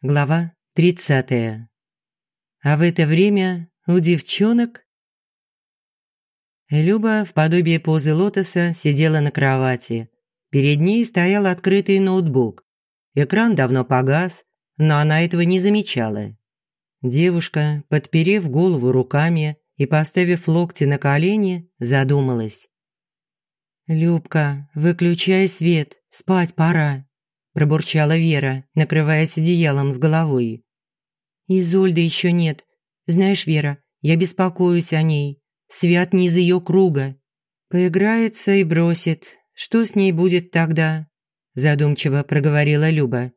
Глава 30. А в это время у девчонок Люба в подобии позы лотоса сидела на кровати. Перед ней стоял открытый ноутбук. Экран давно погас, но она этого не замечала. Девушка, подперев голову руками и поставив локти на колени, задумалась. «Любка, выключай свет, спать пора», пробурчала Вера, накрываясь одеялом с головой. «Изольды еще нет. Знаешь, Вера, я беспокоюсь о ней. Свят не из ее круга. Поиграется и бросит. Что с ней будет тогда?» Задумчиво проговорила Люба.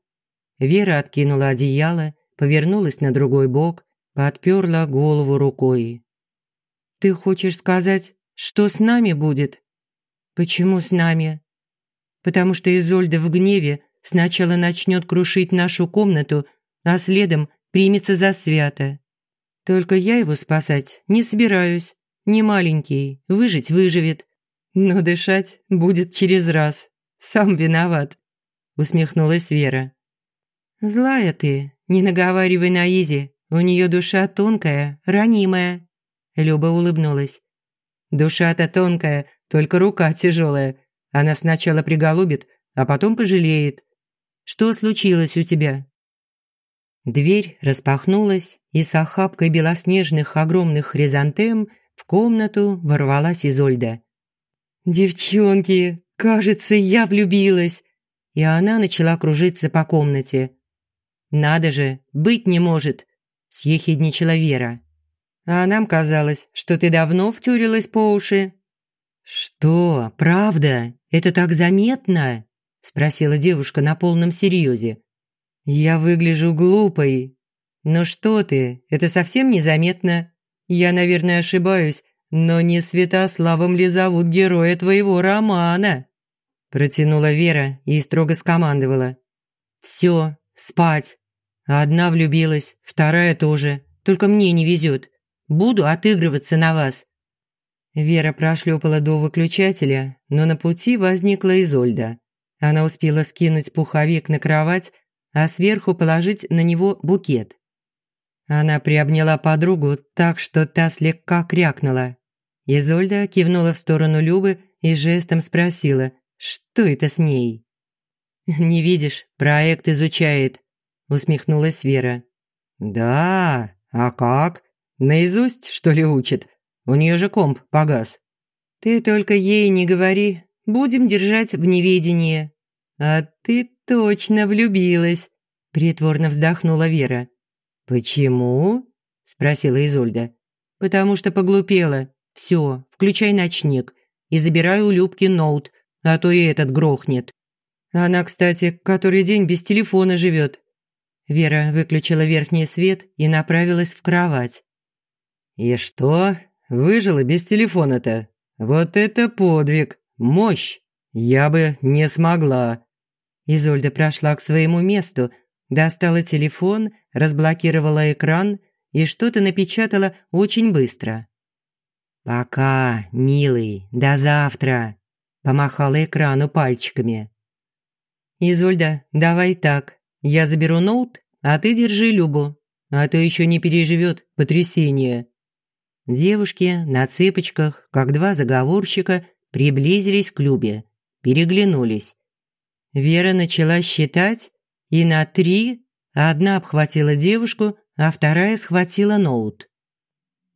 Вера откинула одеяло, повернулась на другой бок, подперла голову рукой. «Ты хочешь сказать, что с нами будет?» «Почему с нами?» «Потому что Изольда в гневе Сначала начнет крушить нашу комнату, а следом примется за свято. Только я его спасать не собираюсь. Не маленький, выжить выживет. Но дышать будет через раз. Сам виноват», – усмехнулась Вера. «Злая ты, не наговаривай на Изи. У нее душа тонкая, ранимая». Люба улыбнулась. «Душа-то тонкая, только рука тяжелая. Она сначала приголубит, а потом пожалеет. Что случилось у тебя?» Дверь распахнулась, и с охапкой белоснежных огромных хризантем в комнату ворвалась Изольда. «Девчонки, кажется, я влюбилась!» И она начала кружиться по комнате. «Надо же, быть не может!» – съехидничала Вера. «А нам казалось, что ты давно втюрилась по уши». «Что, правда? Это так заметно?» – спросила девушка на полном серьезе. «Я выгляжу глупой». «Ну что ты, это совсем незаметно. Я, наверное, ошибаюсь, но не Святославом ли зовут героя твоего романа?» Протянула Вера и строго скомандовала. «Все, спать. Одна влюбилась, вторая тоже. Только мне не везет. Буду отыгрываться на вас». Вера прошлепала до выключателя, но на пути возникла Изольда. Она успела скинуть пуховик на кровать, а сверху положить на него букет. Она приобняла подругу так, что та слегка крякнула. Изольда кивнула в сторону Любы и жестом спросила, что это с ней. «Не видишь, проект изучает», – усмехнулась Вера. «Да, а как? Наизусть, что ли, учит? У нее же комп погас». «Ты только ей не говори, будем держать в неведении». «А ты точно влюбилась», – притворно вздохнула Вера. «Почему?» – спросила Изольда. «Потому что поглупела. Все, включай ночник и забирай у Любки ноут, а то и этот грохнет. Она, кстати, который день без телефона живет». Вера выключила верхний свет и направилась в кровать. «И что? Выжила без телефона-то? Вот это подвиг! Мощь! Я бы не смогла!» Изольда прошла к своему месту, достала телефон, разблокировала экран и что-то напечатала очень быстро. «Пока, милый, до завтра», – помахала экрану пальчиками. «Изольда, давай так. Я заберу ноут, а ты держи Любу, а то еще не переживет потрясение». Девушки на цыпочках, как два заговорщика, приблизились к Любе, переглянулись. Вера начала считать, и на три одна обхватила девушку, а вторая схватила ноут.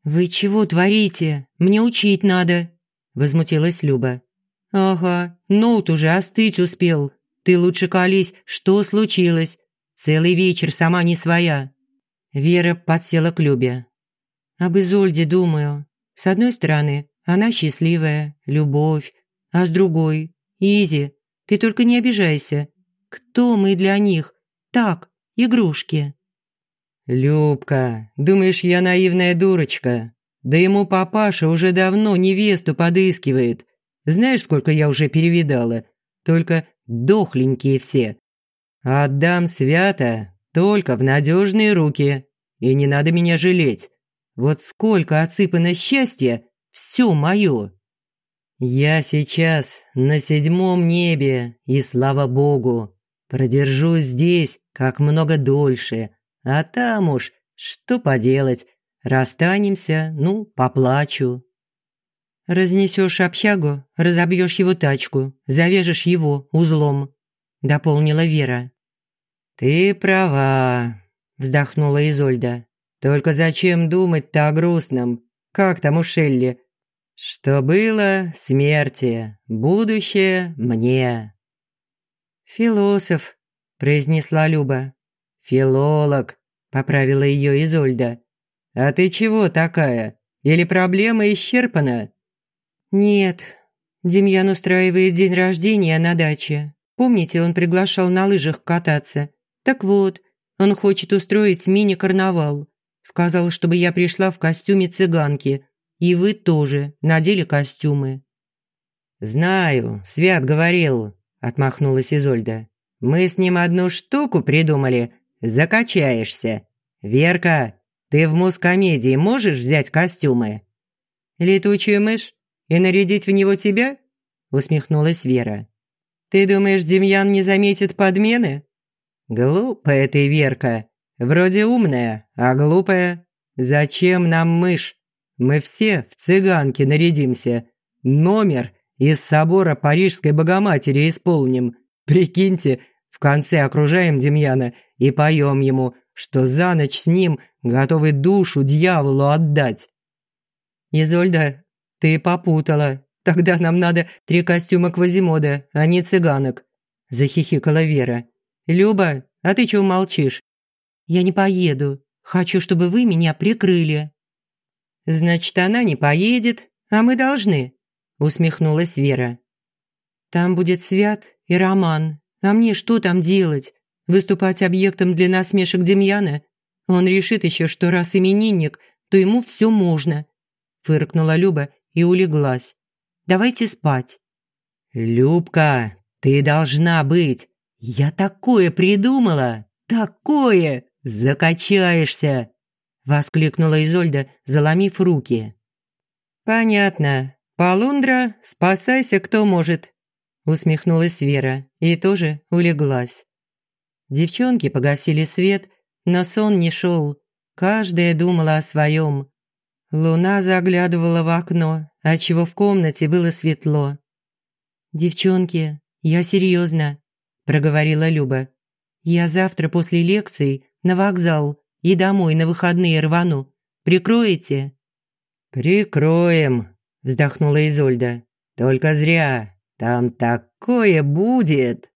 «Вы чего творите? Мне учить надо», – возмутилась Люба. «Ага, ноут уже остыть успел. Ты лучше колись, что случилось? Целый вечер сама не своя». Вера подсела к Любе. «Об Изольде думаю. С одной стороны, она счастливая, любовь, а с другой – Изи, ты только не обижайся. Кто мы для них? Так, игрушки». «Любка, думаешь, я наивная дурочка? Да ему папаша уже давно невесту подыскивает. Знаешь, сколько я уже перевидала? Только дохленькие все. Отдам свято только в надежные руки. И не надо меня жалеть. Вот сколько отсыпано счастья, все мое. Я сейчас на седьмом небе, и слава богу. Продержусь здесь как много дольше, а там уж что поделать, расстанемся, ну, поплачу. Разнесешь общагу, разобьешь его тачку, завяжешь его узлом», – дополнила Вера. «Ты права», – вздохнула Изольда. «Только зачем думать-то о грустном? Как там у Шелли? Что было – смерти, будущее – мне». «Философ», – произнесла Люба. «Филолог», – поправила ее Изольда. «А ты чего такая? Или проблема исчерпана?» «Нет, Демьян устраивает день рождения на даче. Помните, он приглашал на лыжах кататься? Так вот, он хочет устроить мини-карнавал. Сказал, чтобы я пришла в костюме цыганки. И вы тоже надели костюмы». «Знаю, Свят говорил», – отмахнулась Изольда. «Мы с ним одну штуку придумали. Закачаешься. Верка, ты в мускомедии можешь взять костюмы?» «Летучую мышь?» и нарядить в него тебя?» – усмехнулась Вера. «Ты думаешь, Демьян не заметит подмены?» «Глупая ты, Верка. Вроде умная, а глупая. Зачем нам мышь? Мы все в цыганке нарядимся. Номер из собора Парижской Богоматери исполним. Прикиньте, в конце окружаем Демьяна и поем ему, что за ночь с ним готовы душу дьяволу отдать». «Изольда, «Ты попутала. Тогда нам надо три костюма Квазимода, а не цыганок», – захихикала Вера. «Люба, а ты чего молчишь?» «Я не поеду. Хочу, чтобы вы меня прикрыли». «Значит, она не поедет, а мы должны», – усмехнулась Вера. «Там будет Свят и Роман. А мне что там делать? Выступать объектом для насмешек Демьяна? Он решит еще, что раз именинник, то ему все можно», – фыркнула Люба и улеглась. «Давайте спать». «Любка, ты должна быть. Я такое придумала. Такое! Закачаешься!» Воскликнула Изольда, заломив руки. «Понятно. Полундра, спасайся, кто может», усмехнулась Вера и тоже улеглась. Девчонки погасили свет, но сон не шел. Каждая думала о своем. Луна заглядывала в окно, отчего в комнате было светло. «Девчонки, я серьезно», – проговорила Люба. «Я завтра после лекций на вокзал и домой на выходные рвану. Прикроете?» «Прикроем», – вздохнула Изольда. «Только зря. Там такое будет!»